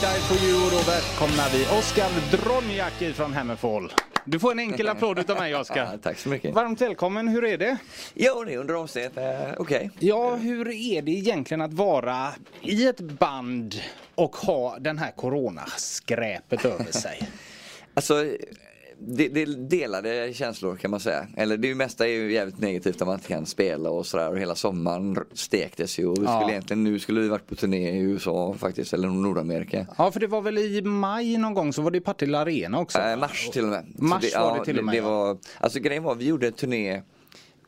Die For You och då välkomnar vi Oskar Dronjaki från Hammerfall. Du får en enkel applåd utav mig Oskar. Ja, tack så mycket. Varmt välkommen, hur är det? Jo, det är under omständigheter eh, okej. Ja, hur är det egentligen att vara i ett band och ha den här coronaskräpet över sig? Alltså, det, det delade känslor kan man säga. Eller det mesta är ju jävligt negativt att man inte kan spela och sådär. Och hela sommaren stektes ju. Och vi Ja. skulle egentligen, nu skulle vi varit på turné i USA faktiskt, eller Nordamerika. Ja, för det var väl i maj någon gång så var det i Partille Arena också? Eh, mars till och med. Mars var det till och med, Det, ja. var, alltså grejen var, vi gjorde en turné,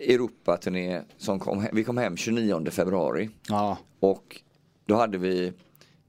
Europa-turné, som kom, vi kom hem 29 februari. Ja, Och då hade vi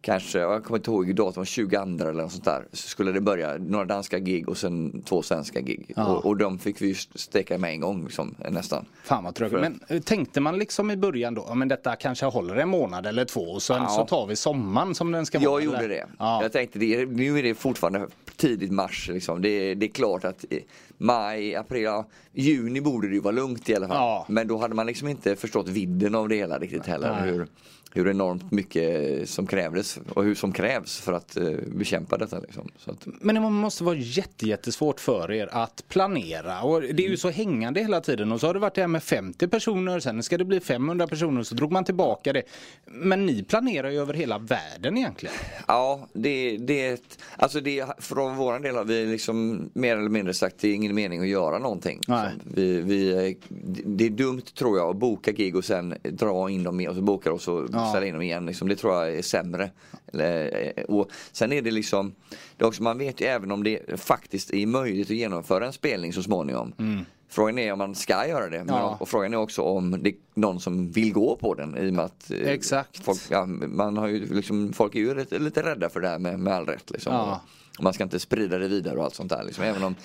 kanske, jag kommer inte ihåg 20 andra eller något sånt där. Så skulle det börja några danska gig och sen två svenska gig. Ja. Och, och de fick vi ju steka med en gång liksom, nästan. fan vad tråkigt. För- Men eh, tänkte man liksom i början då, men detta kanske håller en månad eller två och sen Ja. så tar vi sommaren som den ska vara? Jag gjorde det. Ja. Jag tänkte, det, nu är det fortfarande tidigt mars. Liksom. Det, är- det är klart att i maj, april, ja, juni borde det ju vara lugnt i alla fall. Ja. Men då hade man liksom inte förstått vidden av det hela riktigt heller. Nej. Hur, hur enormt mycket som krävdes och hur som krävs för att eh, bekämpa detta. Liksom. Att, Men det måste vara jätte, jättesvårt för er att planera och det är Mm. ju så hängande hela tiden och så har det varit det här med 50 personer, sen ska det bli 500 personer så drog man tillbaka det. Men ni planerar ju över hela världen egentligen. Ja, det, det alltså det, från vår del har vi liksom mer eller mindre sagt det är ingen mening att göra någonting. Vi, vi, det är dumt tror jag att boka gig och sen dra in dem och så bokar och så Ja. ställa in dem igen. Liksom, det tror jag är sämre. Eh, och sen är det liksom, det också, man vet ju även om det faktiskt är möjligt att genomföra en spelning så småningom. Frågan är om man ska göra det. Mm. Ja. och frågan är också om det är någon som vill gå på den i och med att eh, Exakt. Folk, ja, man har ju liksom, folk är ju lite, lite rädda för det här med, med all rätt. Liksom. Ja. Och man ska inte sprida det vidare och allt sånt där. Liksom. Även om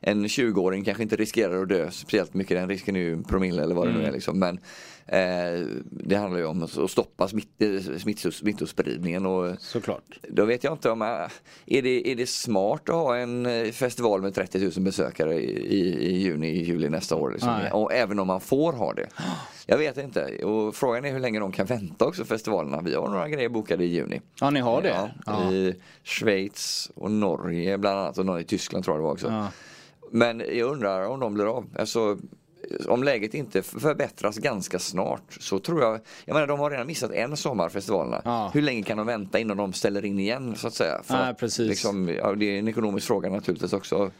en 20-åring kanske inte riskerar att dö speciellt mycket. Den risken är ju promille eller vad det Mm. nu är. Liksom. Men eh, det handlar ju om att stoppa smitt, smitt, smittospridningen. Och, Såklart. då vet jag inte om, äh, är det, är det smart att ha en eh, festival med 30 000 besökare i, i, juni, i juli nästa år? Liksom. Och även om man får ha det. Jag vet inte. Och frågan är hur länge de kan vänta också festivalerna. Vi har några grejer bokade i juni. Ja, ni har det? Ja, Ja. I Schweiz och Norge bland annat och någon i Tyskland tror jag det var också. Ja. Men jag undrar om de blir av. Alltså, om läget inte förbättras ganska snart så tror jag, jag menar de har redan missat en sommar festivalerna. Ja. Hur länge kan de vänta innan de ställer in igen så att säga? För Nej, precis. Liksom, ja, det är en ekonomisk fråga naturligtvis också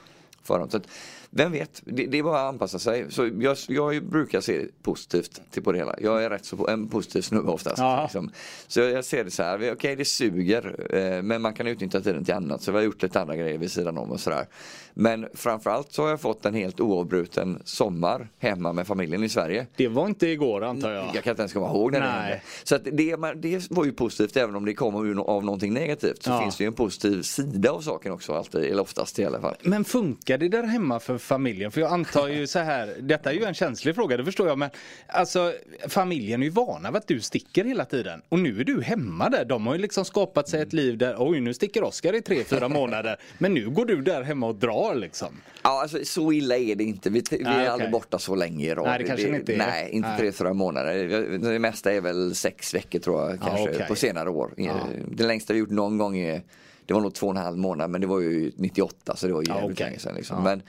för dem. Så att, vem vet, det, det är bara att anpassa sig. Så jag, jag brukar se positivt till på det hela. Jag är rätt så en positiv snubbe oftast. Liksom. Så jag, jag ser det så här, okej det suger eh, men man kan utnyttja tiden till annat. Så vi har gjort lite andra grejer vid sidan om och sådär. Men framförallt så har jag fått en helt oavbruten sommar hemma med familjen i Sverige. Det var inte igår antar jag. Jag kan inte ens komma ihåg när det Nej. hände. Så det, det var ju positivt även om det kommer av någonting negativt. Så Ja. finns det ju en positiv sida av saken också alltid, eller oftast i alla fall. Men funkar det där hemma för familjen? För jag antar ju så här, detta är ju en känslig fråga, det förstår jag, men alltså familjen är ju vana vid att du sticker hela tiden. Och nu är du hemma där. De har ju liksom skapat sig ett liv där, oj nu sticker Oskar i tre, fyra månader. Men nu går du där hemma och drar liksom. Ja, alltså så illa är det inte. Vi, vi Nej, är okej. aldrig borta så länge i rad. Nej, det kanske ni inte är. Nej, inte Nej. tre, fyra månader. Det mesta är väl sex veckor tror jag, kanske okej. på senare år. Ja. Det längsta vi gjort någon gång är det var nog två och en halv månad men det var ju 98 så det var ju jävligt länge sedan. Liksom. Men,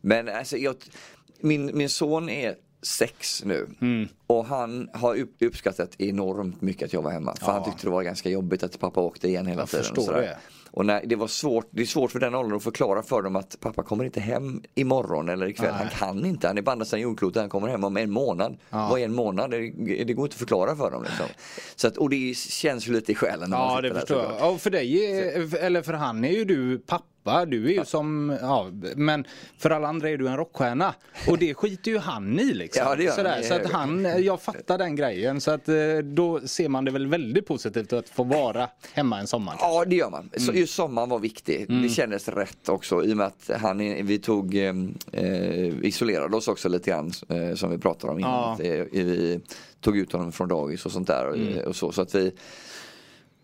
men alltså, jag, min, min son är sex nu Mm. och han har upp, uppskattat enormt mycket att jag var hemma. För Ja. han tyckte det var ganska jobbigt att pappa åkte igen hela Jag tiden. förstår och sådär. det. Och när, det var svårt, det är svårt för den åldern att förklara för dem att pappa kommer inte hem imorgon eller ikväll. Nej. Han kan inte, han är på andra sidan jordklotet, han kommer hem om en månad. Ja. Vad är en månad? Det, det går inte att förklara för dem. Liksom. Så att, och det känns ju lite i själen. Ja, det där, förstår jag. Ja, för dig, eller för han är ju du pappa. Du är ju som, ja, men för alla andra är du en rockstjärna. Och det skiter ju han i liksom. Ja, det gör. Sådär, så att han, jag fattar den grejen. Så att eh, då ser man det väl väldigt positivt att få vara hemma en sommar. Ja det gör man. Mm. Så just sommaren var viktig. Det kändes rätt också i och med att han, vi tog, eh, eh, isolerade oss också lite grann eh, som vi pratade om innan. Ja. Vi tog ut honom från dagis och sånt där. och- Mm. Och så, så att vi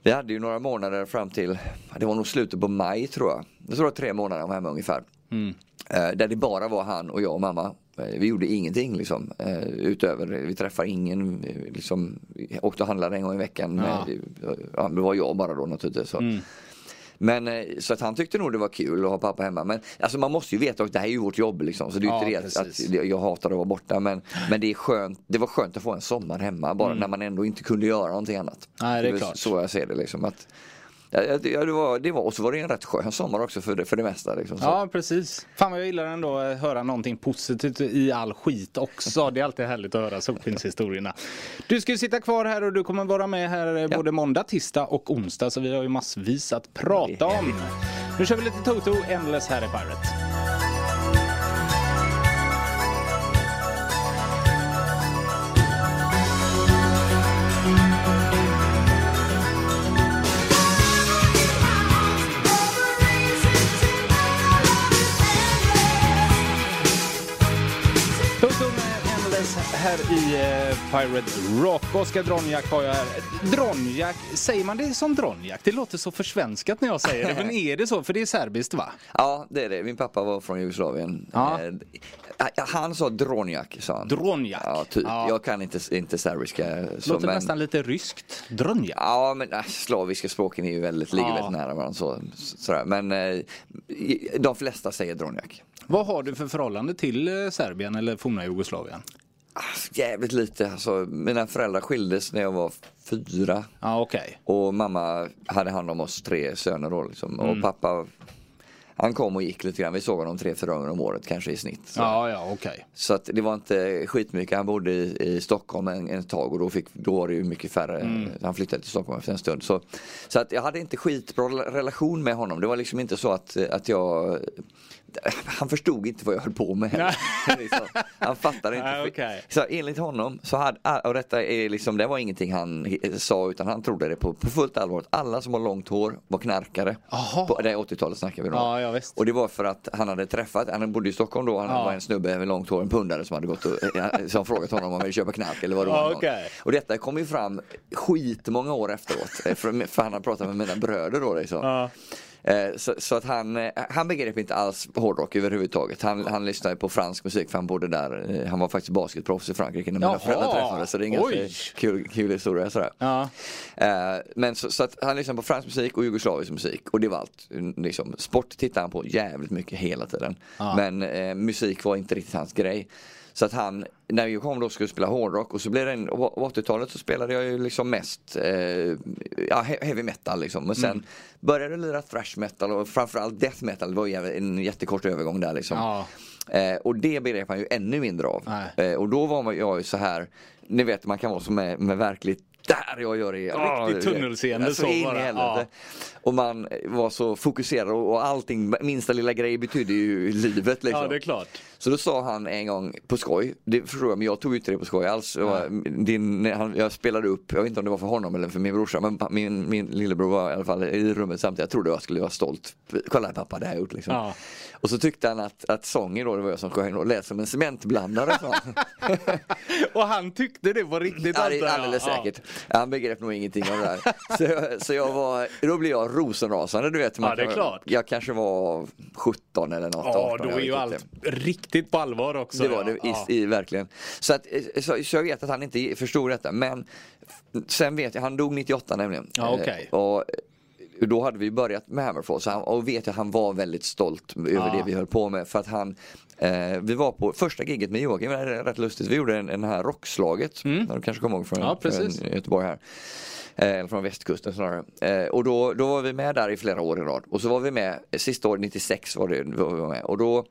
vi hade ju några månader fram till, det var nog slutet på maj tror jag. Jag tror det var tre månader han var hemma ungefär. Mm. Eh, Där det bara var han och jag och mamma. Eh, Vi gjorde ingenting liksom. eh, Utöver, vi träffade ingen, liksom, åkte och handlade en gång i veckan. Med, ja, det var jag bara då naturligtvis. Så. Mm. Men eh, så att han tyckte nog det var kul att ha pappa hemma. Men alltså man måste ju veta att det här är ju vårt jobb liksom. Så det är ju Ja, inte det att, precis. att jag hatar att vara borta. Men, men det är skönt, det var skönt att få en sommar hemma bara när man ändå inte kunde göra någonting annat. Mm. Nej, det är väl klart. Så jag ser det liksom. Att, ja, det, var, det var, och så var det en rätt skön sommar också för det, för det mesta. Liksom. Ja, precis. Fan vad jag gillar ändå att höra någonting positivt i all skit också. Det är alltid härligt att höra sopfinnshistorierna. Du ska ju sitta kvar här och du kommer vara med här eh, både måndag, tisdag och onsdag. Så vi har ju massvis att prata om. Nu kör vi lite Toto Endless här i Pirate. Här i eh, Pirate Rock. Oskar Dronjak har jag här. Dronjak, säger man det som Dronjak? Det låter så försvenskat när jag säger det. Men är det så? För det är serbiskt va? Ja, det är det. Min pappa var från Jugoslavien. Ja. Eh, Han sa Dronjak, sa han. Dronjak. Ja, typ. Ja. Jag kan inte, inte serbiska. Så, Låter men, nästan lite ryskt. Dronjak. Ja, men äh, slaviska språken är ju väldigt, ligger Ja. väldigt nära varandra. Så, sådär. Men eh, de flesta säger Dronjak. Vad har du för förhållande till eh, Serbien eller forna Jugoslavien? Ah, jävligt lite. Alltså, mina föräldrar skildes när jag var fyra. Ja, okej. Och mamma hade hand om oss tre söner då liksom. Mm. Och pappa, han kom och gick lite grann. Vi såg honom tre, fyra gånger om året kanske i snitt. Så. Ja, ja, okej. Så att det var inte skitmycket. Han bodde i, i Stockholm en, en tag och då, fick, då var det ju mycket färre. Mm. Han flyttade till Stockholm efter en stund. Så, så att jag hade inte skitbra relation med honom. Det var liksom inte så att, att jag han förstod inte vad jag höll på med heller. liksom. Han fattade inte. Okej. Så enligt honom, så hade, och detta är liksom, det var ingenting han sa utan han trodde det på, på fullt allvar. Alla som har långt hår var knarkare. Jaha. På, det är 80-talet snackar vi då. Ja, ja, visst. Och det var för att han hade träffat, han bodde i Stockholm då, han Ja. var en snubbe med långt hår, en pundare som hade gått och eh, som frågat honom om han ville köpa knark eller vad det var. okej. Och detta kom ju fram skitmånga år efteråt. eh, För, för han hade pratat med mina bröder då liksom. Eh, Så, så att han, eh, han begrep inte alls hårdrock överhuvudtaget. Han, han lyssnade på fransk musik för han bodde där. Eh, Han var faktiskt basketproffs i Frankrike när mina föräldrar träffades. Så det är en ganska kul, kul historia sådär. Ja. Men så, så att han lyssnade på fransk musik och jugoslavisk musik och det var allt. Liksom, sport tittade han på jävligt mycket hela tiden. Ja. Men eh, musik var inte riktigt hans grej. Så att han, när jag kom då skulle spela hårdrock och så blev det en, på 80-talet så spelade jag ju liksom mest eh, ja, he- heavy metal liksom. Men sen Mm. började jag lira thrash metal och framförallt death metal. Det var ju en jättekort övergång där liksom. Ja. Eh, och det begrep han ju ännu mindre av. Eh, och då var jag ju så här, ni vet man kan vara som med, med verkligt där jag gör det. Riktigt tunnelseende Alltså, så bara, ja. Och man var så fokuserad och, allting, minsta lilla grej betydde ju livet liksom. ja, det är klart. Så då sa han en gång på skoj, det förstår jag men jag tog inte det på skoj alls. Var Din, han, jag spelade upp, jag vet inte om det var för honom eller för min brorsa men min, min lillebror var i alla fall i rummet samtidigt. Jag trodde jag skulle vara stolt. Kolla pappa det har jag gjort liksom. Ja. Och så tyckte han att, att sången då, det var jag som sjöng, och lät som en cementblandare. sa han. Och han tyckte det var riktigt Ja, det alldeles ja. säkert. Han begrep nog ingenting av det här. Så, jag- så jag var, då blev jag rosenrasande du vet. Man Ja, det är klart. Jag kanske var 17 eller något. Ja, 18, då jag är ju allt inte. Riktigt på allvar också. Det var det, i, Ja. i, verkligen. Så, att, eh, så, så jag vet att han inte förstod detta. Men sen vet jag, han dog 98 nämligen. Ja. Eh, och då hade vi börjat med Hammerfall så han, och vet jag han var väldigt stolt över Ja. det vi höll på med. För att han, eh, vi var på första giget med Joakim, det är rätt lustigt. Vi gjorde en, en här rockslaget, mm. du kanske kommer ihåg från, Ja, från Göteborg här. Eh, Eller från västkusten snarare. Eh, och då, då var vi med där i flera år i rad. Och så var vi med, sista året 96 var det var vi med. Och då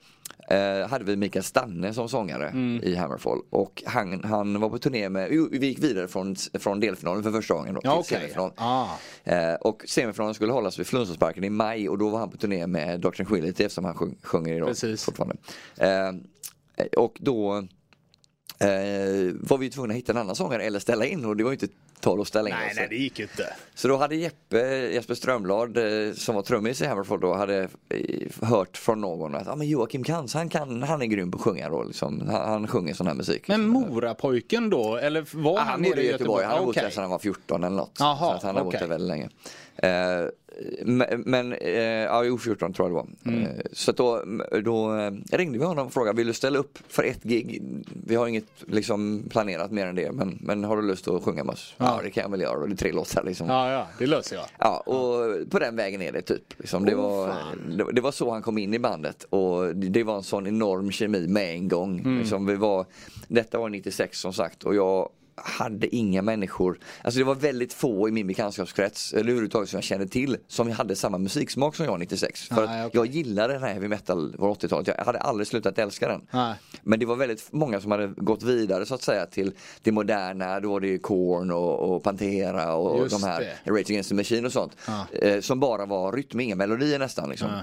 eh, hade vi Mikael Stanne som sångare Mm. i Hammerfall. Och han, han var på turné med, jo, vi gick vidare från, från delfinalen för första gången då, till okej. semifinal. Ah. Eh, och semifinalen skulle hållas vid Flundsåsparken i maj och då var han på turné med Dr. Tranquility eftersom han sjung, sjunger idag Precis. fortfarande. Eh, och då eh, var vi tvungna att hitta en annan sångare eller ställa in och det var ju inte tal att ställa in Nej, oss. nej, det gick ju inte. Så då hade Jeppe, Jesper Strömblad eh, som var trummis i Hammerfall då hade eh, hört från någon att ah, men Joakim Kans, han, kan, han är grym på att sjunga då liksom. han, han sjunger sån här musik. Men Morapojken då? Eller var Ah, han han nere bodde i Göteborg, han har bott Okej. där sedan han var 14 eller något. Jaha, så att han har bott okej. där väldigt länge. Eh, men, eh, ja, jo 14 tror jag det var. Mm. Eh, så då, då ringde vi honom och frågade, vill du ställa upp för ett gig? Vi har inget liksom planerat mer än det, men, men har du lust att sjunga med oss? Ja. ja. det kan jag väl göra. Och det är tre låtar liksom. Ja, ja, det löser jag. Ja, och på den vägen är det typ. Liksom. Det, Oh, var, det, det var så han kom in i bandet och det, det var en sån enorm kemi med en gång. Mm. Liksom, vi var, detta var 96 som sagt och jag hade inga människor, alltså det var väldigt få i min bekantskapskrets, eller överhuvudtaget som jag kände till, som hade samma musiksmak som jag 96. För Nej, att okej. jag gillade den här heavy metal på 80-talet, jag hade aldrig slutat älska den. Nej. Men det var väldigt många som hade gått vidare så att säga till det moderna, då var det ju Korn och, och Pantera och Just de här det. Rage Against the Machine och sånt. Ja. Eh, som bara var rytm, inga melodier nästan liksom. Ja.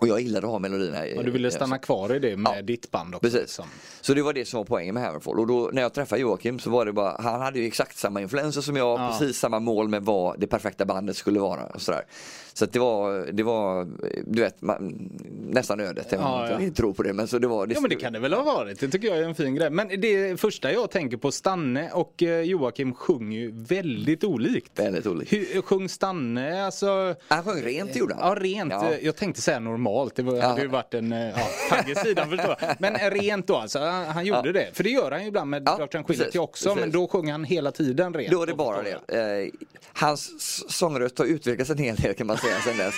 Och jag gillade att ha melodierna. Och du ville stanna kvar i det med Ja, ditt band också? Precis. liksom. Så det var det som var poängen med Hammerfall. Och då när jag träffade Joakim så var det bara, han hade ju exakt samma influenser som jag, Ja. precis samma mål med vad det perfekta bandet skulle vara. Och sådär. Så att det var, det var, du vet, man, nästan ödet. Jag Ja, ja. inte tro på det men så det var. Ja men det kan det väl ha varit, det tycker jag är en fin grej. Men det första jag tänker på, Stanne och eh, Joakim sjunger ju väldigt olikt. Väldigt olikt. Hur sjöng Stanne? Alltså, Han sjöng rent gjorde han. Ja, rent. Ja. eh, Jag tänkte säga normalt. Det var, hade ju varit en eh, ja, tagg i sidan förstår jag. Men eh, rent då alltså. Han, han gjorde det. För det gör han ju ibland med Ja, Dr. Precis, också. Men precis. då sjöng han hela tiden rent. Då är det bara det. Eh, hans sångröst har utvecklats en hel del kan man säga sedan dess.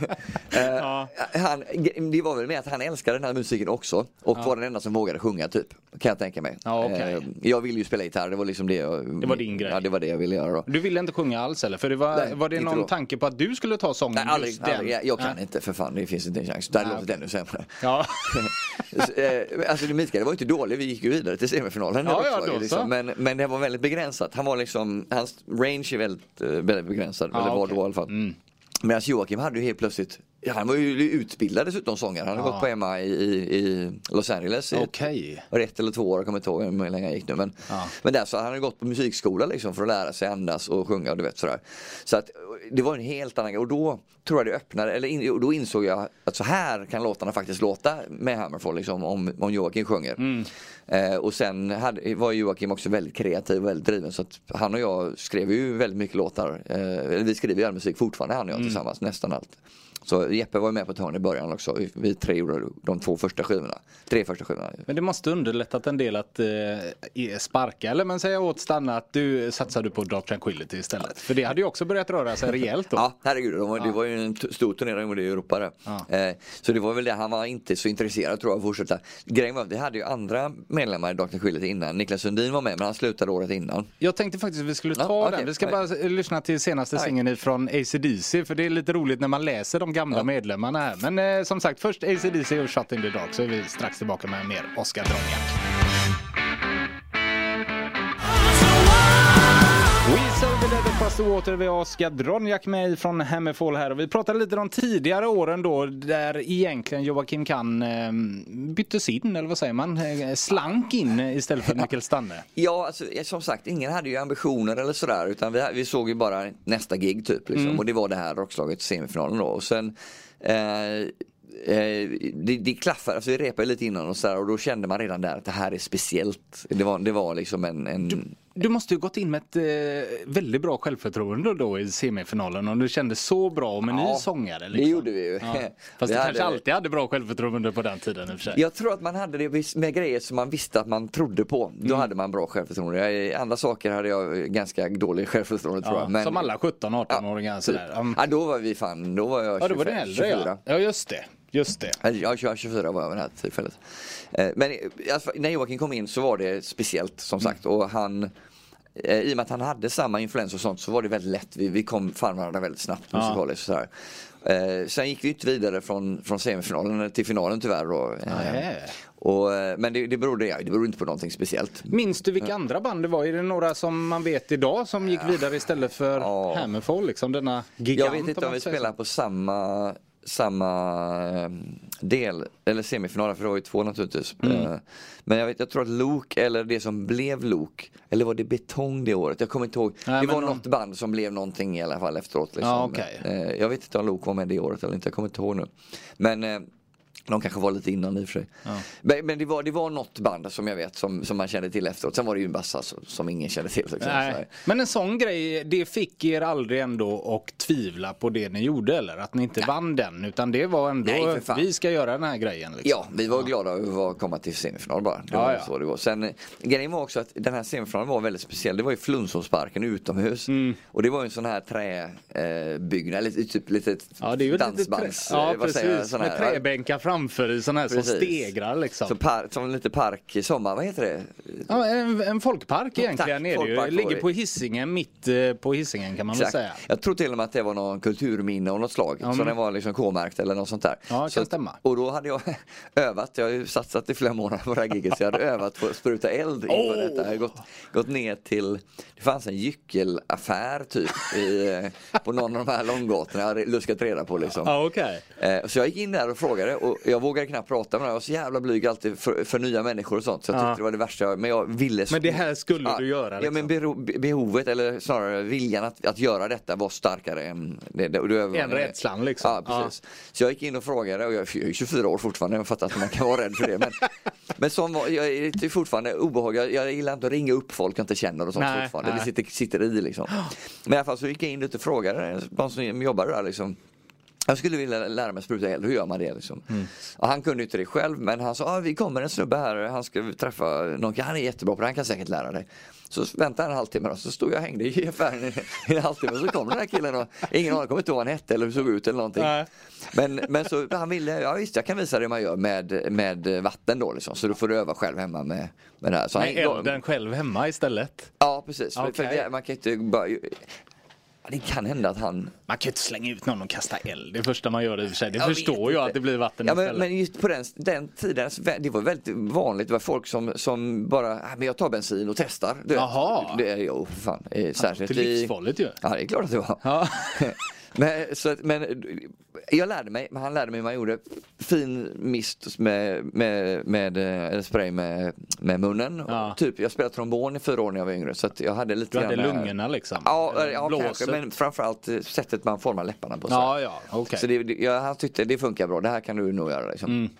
eh, Ja. han, det var väl med att han älskade den här musiken också och var den enda som vågade sjunga typ. Kan jag tänka mig. Ja, okej. Eh, jag ville ju spela gitarr, det var liksom det jag, Det var din grej. Ja, det var det jag ville göra då. Du ville inte sjunga alls eller? För det var, Nej, var det någon då. tanke på att du skulle ta sången? Nej, aldrig, just aldrig, jag, jag kan Nej. inte för fan, det finns inte en chans. Det hade låtit ännu sämre. Ja. Eh, alltså Mikael var inte dålig, vi gick ju vidare till semifinalen. Ja, där ja, också, då liksom. men, men det var väldigt begränsat. Han var liksom, hans range är väldigt, väldigt begränsad. Ja, eller var då i alla fall. Mm. Medan Joakim hade ju helt plötsligt, ja, han var ju utbildad dessutom sångare. Han hade Ja. gått på MA i, i, Los Angeles. i ett- ett eller två år, jag kommer inte ihåg hur länge jag gick nu. Men, Ja. men där så hade han ju gått på musikskola liksom för att lära sig andas och sjunga och du vet sådär. Så att det var en helt annan grej och då tror jag det öppnade, eller in, då insåg jag att så här kan låtarna faktiskt låta med Hammerfall liksom om, om Joakim sjunger. Mm. Eh, och sen hade, var Joakim också väldigt kreativ och väldigt driven så att han och jag skrev ju väldigt mycket låtar. Eh, eller vi skriver ju all musik fortfarande han och Mm. jag tillsammans, nästan allt. Så Jeppe var med på ett hörn i början också. Vi- tre gjorde de två första skivorna. Tre första skivorna. Men det måste underlättat en del att eh, sparka eller men säga åt Stanna att du satsade på Dr. Tranquility istället. För det hade ju också börjat röra sig rejält då. Ja, herregud. De, var- Det var ju en stor turné de gjorde i Europa där. Ja. Eh, så det var väl det, han var inte så intresserad tror jag att fortsätta. Grejen var att vi hade ju andra medlemmar i Dr. Tranquility innan. Niklas Sundin var med men han slutade året innan. Jag tänkte faktiskt att vi skulle ta Ja, okej. den. Vi ska bara lyssna till senaste singeln från ACDC för det är lite roligt när man läser de gamla medlemmarna här. Men eh, som sagt, först ACDC och Shot in the Dark så är vi strax tillbaka med mer Oscar Droniak. Water, vi har Oscar Droniak med från Hammerfall här och vi pratade lite om tidigare åren då där egentligen Joakim Kann eh, byttes in, eller vad säger man, eh, slank in istället för Mikael Stanne. Ja, alltså, som sagt, ingen hade ju ambitioner eller sådär utan vi, vi såg ju bara nästa gig typ. Liksom. Och det var det här rockslaget semifinalen då. Och sen eh, Eh, det, det klaffade, alltså vi repade lite innan och så där, och då kände man redan där att det här är speciellt. Det var, det var liksom en, en Du måste ju gått in med ett eh, väldigt bra självförtroende då i semifinalen om du kände så bra med ny Ja, sångare. det Liksom. gjorde vi ju. Ja. Fast Vi du kanske alltid hade bra självförtroende på den tiden i och för sig. Jag tror att man hade det med grejer som man visste att man trodde på. Då Mm. hade man bra självförtroende. I andra saker hade jag ganska dålig självförtroende tror Ja, jag. Men, Som alla 17-18-åringar. typ. sådär. Um, Ja, då var vi fan, då var jag ja, då 25, var du äldre 24. ja. Ja, just det. Just det. Ja, 22, 24 var jag vid det här tillfället. Eh, Men eh, alltså, när Joakim kom in så var det speciellt som sagt och han eh, i och med att han hade samma influens och sånt så var det väldigt lätt. Vi, vi kom fan varandra väldigt snabbt Ja. musikaliskt. Sådär. Eh, sen gick vi inte vidare från, från semifinalen till finalen tyvärr. Då. Eh, och, men det, det, berodde, ja, det berodde inte på någonting speciellt. Minns du vilka andra band det var? Är det några som man vet idag som gick vidare istället för Ja. Hammerfall? Liksom denna gigant? Jag vet inte om vi spelar på samma samma eh, del, eller semifinalen för det var ju två naturligtvis. Mm. Eh, Men jag, vet, jag tror att Luke, eller det som blev Luke, eller var det Betong det året? Jag kommer inte ihåg. Nej, det var någon- något band som blev någonting i alla fall efteråt. Liksom. Ja, okej. Eh, Jag vet inte om Luke var med det året eller inte, jag kommer inte ihåg nu. Men De kanske var lite innan i och för sig. Ja. Men, men det, var, det var något band som jag vet som, som man kände till efteråt. Sen var det ju en bassa som, som ingen kände till. Liksom. Nej. Men en sån grej, det fick er aldrig ändå att tvivla på det ni gjorde eller? Att ni inte vann den utan det var ändå, Nej, vi ska göra den här grejen. Liksom. Ja, vi var glada över att komma till semifinal bara. Det Ja, var ja. så det var. Sen, eh, grejen var också att den här semifinalen var väldigt speciell. Det var i Flunssåsparken utomhus. Mm. Och det var ju en sån här träbyggnad, eller typ litet Ja, det är ju ett litet trä. dansbands... Ja, eh, precis. Med träbänkar framför i sådana här som Precis. stegrar liksom. Så par, som lite park i sommar, vad heter det? Ja, en, en folkpark egentligen Tack, är det ju. Ligger på Hisingen, mitt eh, på Hisingen kan man väl Exakt. säga. Jag tror till och med att det var någon kulturminne av något slag. Så den var liksom K-märkt eller något sånt där. Ja, det så kan att- stämma. Och då hade jag övat, jag har ju satsat i flera månader på det här giget så jag hade övat på att spruta eld inför Åh! detta. Jag hade gått, gått ner till, det fanns en gyckelaffär typ i, eh, på någon av de här långgatorna jag hade luskat reda på liksom. Ja, okej. Eh, Så jag gick in där och frågade och jag vågade knappt prata med dem. Jag var så jävla blyg alltid för, för nya människor och sånt. Så jag Ja. tyckte det var det värsta men jag ville. Men det här skulle du göra, Ja liksom. men bero, be- behovet eller snarare viljan att, att göra detta var starkare än det, det, och det Än rädslan, liksom. Ja precis. Så jag gick in och frågade och jag är ju 24 år fortfarande. Jag fattar att man kan vara rädd för det. Men, men som var, jag är fortfarande obehaglig. Jag, jag gillar inte att ringa upp folk jag inte känner och sånt Nej, fortfarande. nej. Det sitter, sitter i liksom. Men i alla fall så gick jag in och frågade de som jobbade där liksom. Jag skulle vilja lära mig spruta eld, hur gör man det liksom? Mm. Han kunde inte det själv men han sa, ah, vi kommer en snubbe här, han ska träffa någon, han är jättebra på det, han kan säkert lära dig. Så väntade han en halvtimme och så stod jag och hängde i affären i, en halvtimme och så kom den här killen och ingen aning, kommer inte ihåg vad han hette eller hur han såg ut eller någonting. Nej. Men, men så han ville, ja visst jag kan visa dig hur man gör med, med vatten då liksom, så då får du öva själv hemma med, med det här. Så han, Med elden själv hemma istället. Ja precis, det, man kan inte bara, det kan hända att han Man kan ju inte slänga ut någon och kasta eld det första man gör i och för sig. Det Jag förstår jag att det blir vatten Ja, men, men just på den, den tiden, det var väldigt vanligt. Det var folk som, som bara, "Ah, men jag tar bensin och testar. Jaha. Det, jo, fan. Eh, Särskilt det är livsfarligt ju. Ja, det är klart att det var. Ja. men, så men jag lärde mig, han lärde mig hur man gjorde fin mist med, med, med eh, eller spray med, med munnen. Ja. Typ, jag spelade trombon i fyra år när jag var yngre så att jag hade lite Du hade grann, eh, lungorna liksom. Ja, Eller ja kanske, men framförallt eh, sättet man formar läpparna på. så. Ja, ja, okej. Så det, jag, han tyckte det funkar bra, det här kan du nog göra. Liksom. Mm.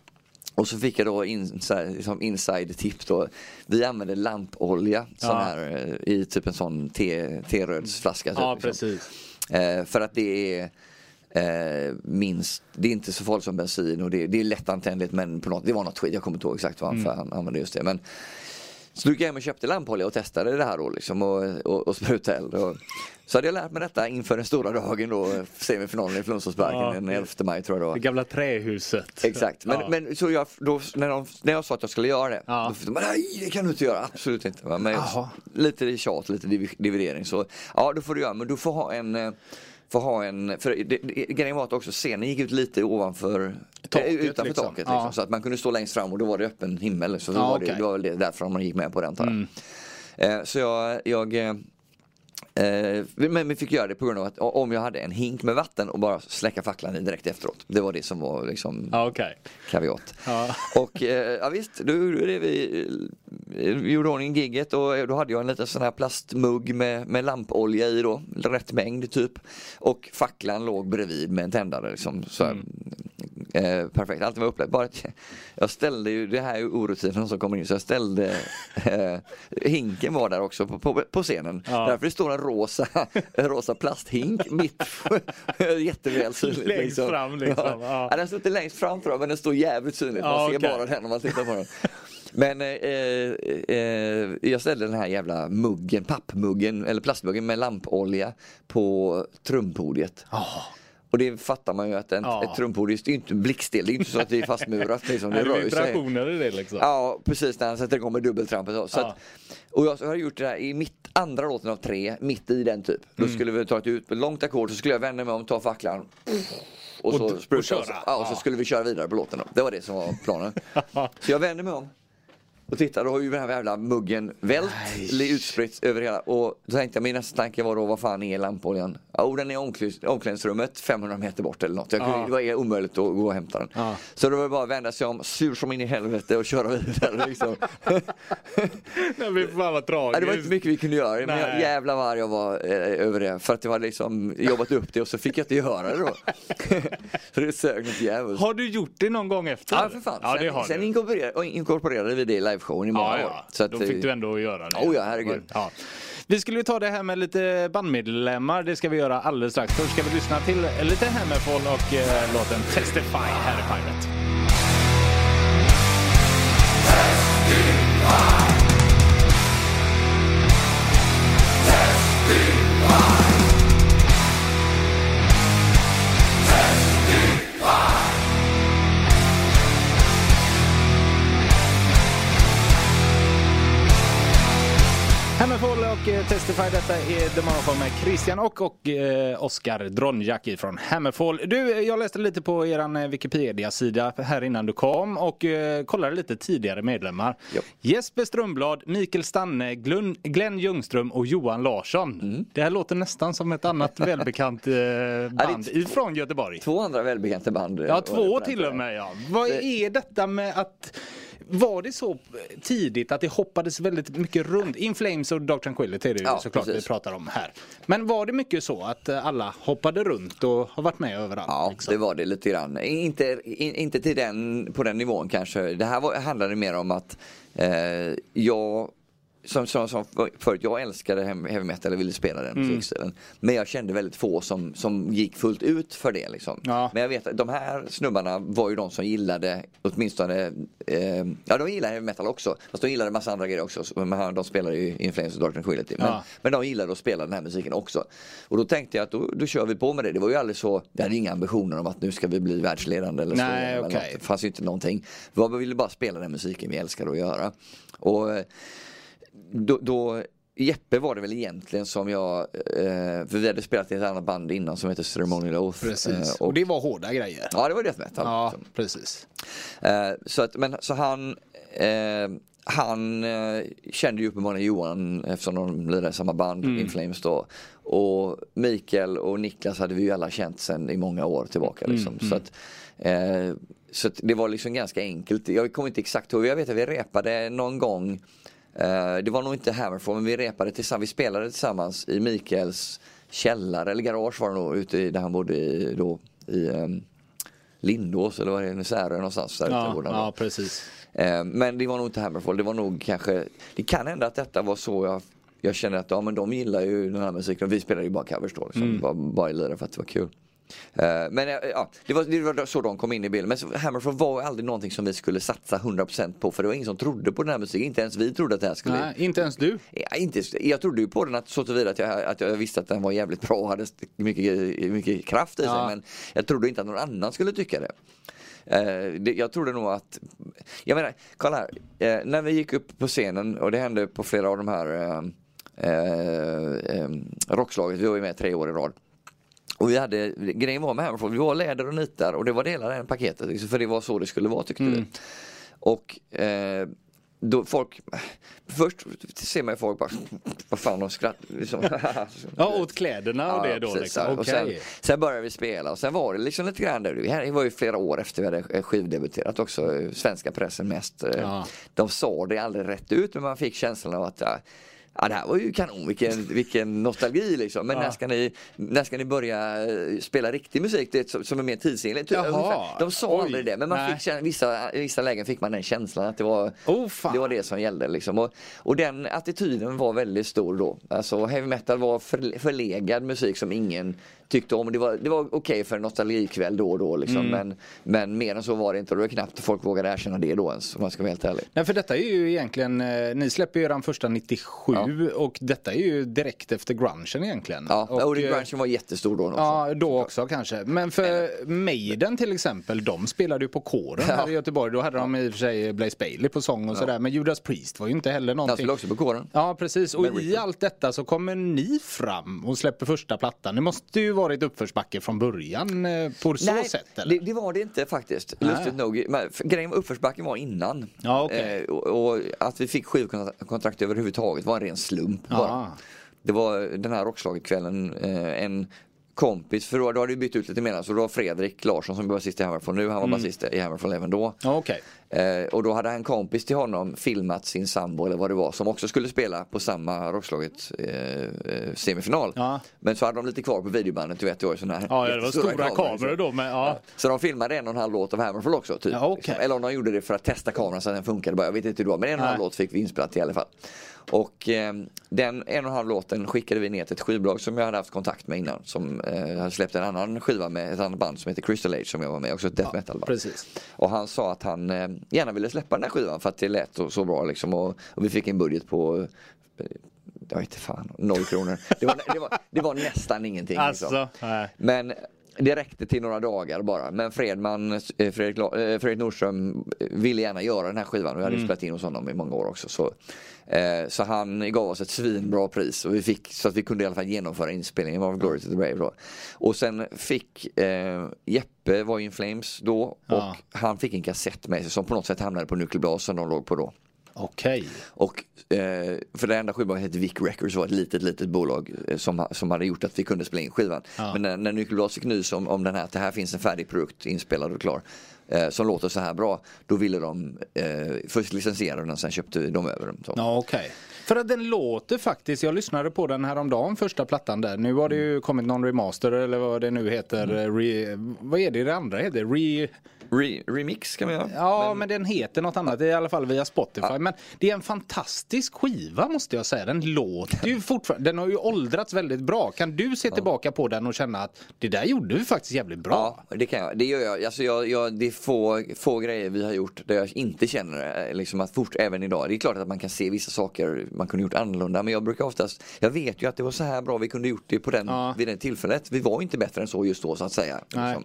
Och så fick jag då in, här, liksom inside tip då. Vi använde lampolja Ja. här, eh, i typ en sån te, terödsflaska. Typ, Ja, liksom. precis. Eh, för att det är eh, minst, det är inte så farligt som bensin och det, det är lättantändligt men på något, det var något skit, jag kommer inte ihåg exakt vad han, Mm. han använde just det. Men, så då gick jag hem och köpte lampolja och testade det här då liksom och, och, och spruta eld. Och, så hade jag lärt mig detta inför den stora dagen då, semifinalen i Flunssåsparken Ja. den 11 maj tror jag det var. Det gamla trähuset. Exakt, men, Ja. men så jag, då, när, de, när jag sa att jag skulle göra det, Ja. då fick de nej det kan du inte göra, absolut inte. Men Jaha. lite tjat, lite div- dividering så, ja då får du göra, men du får ha en eh, Får ha en, för det, det, grejen var att också scenen gick ut lite ovanför Taket, eh, utanför liksom. taket Ja. liksom, så att man kunde stå längst fram och då var det öppen himmel. Så, så Ja, var det, okej. det var väl det, därför man gick med på det jag. Mm. Eh, så jag, jag Eh, men vi fick göra det på grund av att om jag hade en hink med vatten och bara släcka facklan i direkt efteråt. Det var det som var liksom okej. kaviat. Ja. Och eh, ja, visst, då gjorde vi, eh, vi gjorde ordning gigget och då hade jag en liten sån här plastmugg med, med lampolja i då, rätt mängd typ. Och facklan låg bredvid med en tändare liksom. Så, här, eh, perfekt, allt var upplagt. Bara jag ställde ju, det här är ju orutinen som kommer in, så jag ställde eh, hinken var där också på, på, på scenen. Ja. Därför det står en rosa, en rosa plasthink mitt jätteväl synligt. Längst fram, liksom. Ja. Ja. Den står inte längst fram tror jag, men den står jävligt synligt. Man ser okej. bara den om man tittar på den. Men eh, eh, jag ställde den här jävla muggen, pappmuggen eller plastmuggen med lampolja på trumpodiet. Ja. Och det fattar man ju att en, Ja. ett trumpodium det är ju inte blickstel, det är inte så att det är fastmurat. Liksom, det det rör sig. i det liksom? Ja, precis när han sätter igång med dubbeltrampet. Så, så Ja. att, och jag har gjort det här i mitt andra låten av tre, mitt i den typ. Då Mm. skulle vi ta ett ut långt ackord så skulle jag vända mig om, ta facklan och så Och d- och. Och så, ja, och så skulle vi köra vidare på låten. Då. Det var det som var planen. så jag vänder mig om och tittar, då har ju den här jävla muggen vält, utspritt över hela. Och då tänkte jag, min nästa tanke var då, vad fan är lampoljan? oh, den är i omklädnings- omklädningsrummet 500 meter bort eller något. Jag, kunde- Ja. Det var omöjligt att gå och hämta den. Ja. Så det var bara att vända sig om, sur som in i helvete och köra vidare liksom. Nej, men fan vad tragiskt. det var inte mycket vi kunde göra, men jag, jävlar vad jag var eh, över det. För att jag hade liksom jobbat upp det och så fick jag inte göra det då. så det sög något jävligt. Har du gjort det någon gång efter? Ja för fan. Ja, det sen har sen inkorporerade, inkorporerade vi det i liveshowen i många Ja, år. Så att, Då fick du ändå göra det. Oh ja, herregud. Ja. Vi skulle ju ta det här med lite bandmedlemmar. Det ska vi göra alldeles strax. Först ska vi lyssna till lite Hammerfall och eh, låten Testify här i Pirate. Hammerfall och eh, Testify, detta är The Monophone med Christian och, och eh, Oskar Dronjak från Hammerfall. Du, eh, jag läste lite på eran eh, Wikipedia-sida här innan du kom och eh, kollade lite tidigare medlemmar. Ja. Jesper Strömblad, Mikael Stanne, Glun, Glenn Ljungström och Johan Larsson. Mm. Det här låter nästan som ett annat välbekant eh, band ifrån Göteborg. Två andra välbekanta band. Ja, två till och med ja. Vad Det- är detta med att var det så tidigt att det hoppades väldigt mycket runt? In Flames och Dark Tranquility är det ju Ja, såklart precis. vi pratar om här. Men var det mycket så att eh, alla hoppade runt och har varit med överallt? Ja, liksom? det var det lite grann. Inte, in, inte till den, på den nivån kanske. Det här var, handlade mer om att eh, jag som, som, som förut, jag älskade heavy metal och ville spela den Mm. musikstilen. Men jag kände väldigt få som, som gick fullt ut för det. Liksom. Ja. Men jag vet att de här snubbarna var ju de som gillade åtminstone, eh, ja de gillade heavy metal också. Fast de gillade massa andra grejer också. Men de spelade ju Inflames och Dark Tranquility. Men, Ja. men de gillade att spela den här musiken också. Och då tänkte jag att då, då kör vi på med det. Det var ju aldrig så, vi hade inga ambitioner om att nu ska vi bli världsledande eller så. Nej, något. Det fanns ju inte någonting. Vi ville bara spela den musiken vi älskade att göra. Och eh, då, då Jeppe var det väl egentligen som jag, eh, för vi hade spelat i ett annat band innan som heter Ceremonial Oath. Precis. Eh, och och, det var hårda grejer. ja det var death metal. Ja, liksom. precis. Eh, så, att, men, så han, han kände ju uppenbarligen Johan eftersom de lirade i samma band, Mm. In Flames då. Och Mikael och Niklas hade vi ju alla känt sedan i många år tillbaka. Mm, Liksom. Så, att, eh, så att det var liksom ganska enkelt. Jag kommer inte exakt ihåg, jag vet att vi repade någon gång det var nog inte Hammerfall men vi repade tillsammans, vi spelade tillsammans i Mikaels källare eller garage var det nog ute i, där han bodde i, då, i um, Lindås eller vad det är, Särö någonstans. Där Ja, ja, precis. Eh, men det var nog inte Hammerfall, det var nog kanske, det kan hända att detta var så jag jag kände att ja, men de gillar ju den här musiken och vi spelade ju bara covers då. Liksom. Mm. Bara, bara lirade för att det var kul. Eh, men eh, ja, det var, det var så de kom in i bilden. Men Hammerfall var aldrig någonting som vi skulle satsa 100% på för det var ingen som trodde på den här musiken. Inte ens vi trodde att det här skulle Nej, inte ens du. Ja, inte, jag trodde ju på den att, så tillvida att jag, att jag visste att den var jävligt bra och hade mycket, mycket kraft i sig. Ja. Men jag trodde inte att någon annan skulle tycka det. Eh, det jag trodde nog att, jag menar, kolla här. Eh, när vi gick upp på scenen och det hände på flera av de här eh, rockslaget, vi var ju med tre år i rad. Och vi hade, grejen var med Hammerfall, vi var läder och nitar och det var hela det paketet. Liksom, för det var så det skulle vara tyckte vi. Och eh, då folk, först ser man ju folk bara, vad fan de skrattar. Liksom. Ja, åt kläderna och Ja, det då precis, liksom. och sen, sen började vi spela och sen var det liksom lite grann där. Det här var ju flera år efter vi hade eh, skivdebuterat också. eh, Svenska pressen mest. eh, Ja. De sa det aldrig rätt ut men man fick känslan av att ja, det här var ju kanon, vilken, vilken nostalgi liksom. Men Ja. när, ska ni, när ska ni börja eh, spela riktig musik det, som, som är mer tidsenlig? Typ. De sa Oj. aldrig det men man Nej. fick känna, vissa, i vissa lägen fick man den känslan att det var, Oh, det var det som gällde. Liksom. Och, och den attityden var väldigt stor då. Alltså heavy metal var för, förlegad musik som ingen tyckte om. Det var, det var okej för en nostalgikväll då och då liksom. Mm. men, men mer än så var det inte och det var knappt folk vågade erkänna det då ens om man ska vara helt ärlig. Nej för detta är ju egentligen, eh, ni släpper ju eran första 97 och detta är ju direkt efter grungen egentligen. Ja, och, och, eh, grungen var jättestor då också. Ja, då också kanske. Men för Maiden till exempel, de spelade ju på kåren här i Göteborg. Då hade de i och för sig Blaze Bailey på sång och sådär. Men Judas Priest var ju inte heller Jag någonting. skulle också på kåren. Ja precis och Men i allt detta så kommer ni fram och släpper första plattan. Det måste ju varit uppförsbacke från början eh, på så Nej, sätt eller? det, det var det inte faktiskt. Nej. Lustigt nog. Men, Grejen med uppförsbacken var innan. Ja, okej. eh, och, och att vi fick skivkontrakt överhuvudtaget var en ren slump bara. Ja. det var den här rockslagerkvällen, eh, en kompis, för då, då hade vi bytt ut lite mer, så då var Fredrik Larsson som är basist i Hammerfall nu, han var basist i Hammerfall även då. Okej. Eh, och då hade en kompis till honom filmat sin sambo eller vad det var som också skulle spela på samma Rockslaget eh, eh, semifinal. Ja. Men så hade de lite kvar på videobandet, du vet det var ju sådana här Ja, det var jättestora stora kameror då med, ja. Så de filmade en och en halv låt av Hammerfall också. Typ, okej. liksom. Eller om de gjorde det för att testa kameran så att den funkade bara. Jag vet inte hur det var. Men en och en halv låt fick vi inspelat i alla fall. Och eh, den en och en halv låten skickade vi ner till ett skivbolag som jag hade haft kontakt med innan. Som eh, hade släppt en annan skiva med ett annat band som heter Crystal Age som jag var med också ett death metal band. Precis. Och han sa att han eh, gärna ville släppa den här skivan för att det lät så, så bra liksom. Och, och vi fick en budget på eh, jag inte fan, noll kronor. Det var, det var, det var nästan ingenting. liksom. Alltså, nej. Men det räckte till några dagar bara. Men Fredman, eh, Fredrik, eh, Fredrik Nordström ville gärna göra den här skivan och jag hade Mm. spelat in hos honom i många år också. Så, eh, så han gav oss ett svinbra pris och vi fick, så att vi kunde i alla fall genomföra inspelningen av Glory to the Brave då. Och sen fick eh, Jeppe var in Flames då och Ja. han fick en kassett med sig som på något sätt hamnade på Nuclear som de låg på då. Okej. Och eh, för det enda skivbolaget hette Vic Records var ett litet, litet bolag eh, som, som hade gjort att vi kunde spela in skivan. Ja. Men när, när Nyckelblad fick nys om, om den här, att det här finns en färdig produkt inspelad och klar. Eh, som låter så här bra. Då ville de eh, först licensiera den och sen köpte de över dem. Så. Ja, okay. För att den låter faktiskt, jag lyssnade på den häromdagen, första plattan där. Nu har det ju kommit någon remaster eller vad det nu heter. Mm. Re, vad är det det andra heter? Re, Re, remix kan man göra. ja, men... den heter något annat, i alla fall via Spotify. Men det är en fantastisk skiva måste jag säga. Den låter ju fortfarande, den har ju åldrats väldigt bra. Kan du se tillbaka på den och känna att det där gjorde vi faktiskt jävligt bra? Ja, det kan jag. Det gör jag. Alltså jag, jag det är få, få grejer vi har gjort där jag inte känner eh, liksom att fort, även idag. Det är klart att man kan se vissa saker man kunde gjort annorlunda. Men jag brukar oftast, jag vet ju att det var så här bra vi kunde gjort det på den, Ja. vid det tillfället. Vi var inte bättre än så just då så att säga. Liksom.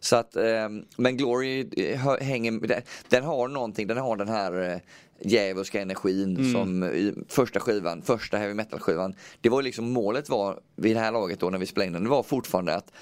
Så att, eh, men Glory eh, hänger, den, den har någonting, den har den här eh, djävulska energin Mm. som i första skivan, första heavy metal skivan. Det var liksom målet var vid det här laget då när vi spelade in den, det var fortfarande att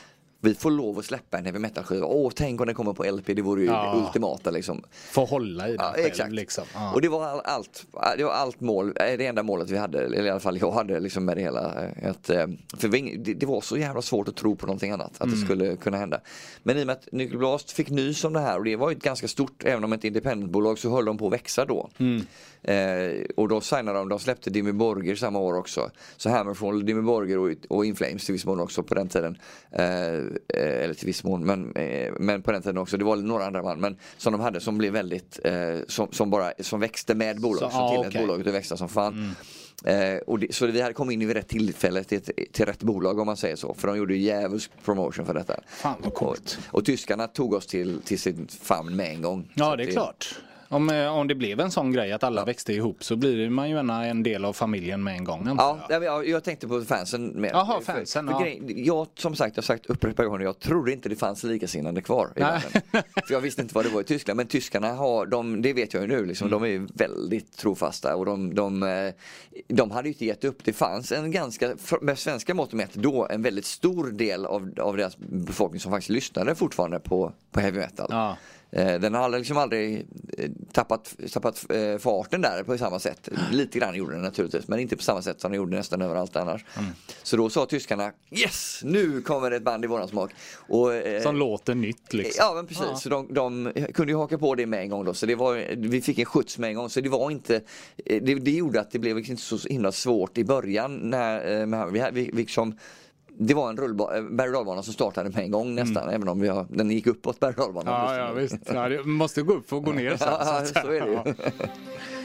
vi får lov att släppa en heavy metal skiva. Åh, tänk om den kommer på LP, det vore ju Ja. det ultimata liksom. Få hålla i den Ja, själv exakt. liksom. Ja. Och det var all, allt, det var allt mål, eh, det enda målet vi hade, eller i alla fall jag hade liksom med det hela. eh, Att, eh, för vi- det, det var så jävla svårt att tro på någonting annat, att Mm. det skulle kunna hända. Men i och med att Nuclear Blast fick nys om det här och det var ju ett ganska stort, även om ett independentbolag så höll de på att växa då. Mm. Eh, och då signade de, de släppte Dimmy Borger samma år också. Så Hammerfall, Dimmy Borger och, och Inflames till viss mån också på den tiden. Eh, eh, eller till viss mån, men, eh, men på den tiden också. Det var några andra band men som de hade som blev väldigt, eh, som, som bara, som växte med bolaget. Så, Så, ah, tillät okej. bolaget att växa som fan. Eh, och det, så vi hade kommit in vid rätt tillfälle till, till rätt bolag om man säger så. För de gjorde djävulsk promotion för detta. Fan vad coolt. Och, och tyskarna tog oss till, till sin famn med en gång. Ja, det är klart. Om, eh, om det blev en sån grej att alla växte ihop så blir man ju gärna en del av familjen med en gång. Ja, jag. jag, tänkte på fansen mer. Jaha, För- fansen, för ja. grej- jag, som sagt, jag har sagt upprepade gånger, jag trodde inte det fanns likasinnade kvar i världen. För jag visste inte vad det var i Tyskland. Men tyskarna har, de, det vet jag ju nu, liksom, Mm. de är väldigt trofasta och de, de, eh, de hade ju inte gett upp. Det fanns en ganska, för- med svenska mått mätt då, en väldigt stor del av, av deras befolkning som faktiskt lyssnade fortfarande på, på heavy metal. Ja. Eh, Den har liksom aldrig eh, tappat, tappat eh, farten där på samma sätt. Lite grann gjorde den naturligtvis men inte på samma sätt som den gjorde nästan överallt annars. Mm. Så då sa tyskarna Yes! Nu kommer ett band i våran smak. Och, eh, Som låter nytt liksom. Ja men precis, så de, de kunde ju haka på det med en gång då. Så det var, vi fick en skjuts med en gång. Så det var inte, eh, det, det gjorde att det blev inte så himla svårt i början. När, eh, med, vi, vi, vi liksom, det var en rullba- eh, berg och som startade med en gång nästan. Även om har, den gick uppåt berg och. Mm. Ja, ja visst. Ja, det måste gå upp för att gå ner sen. Ja, så är det ju.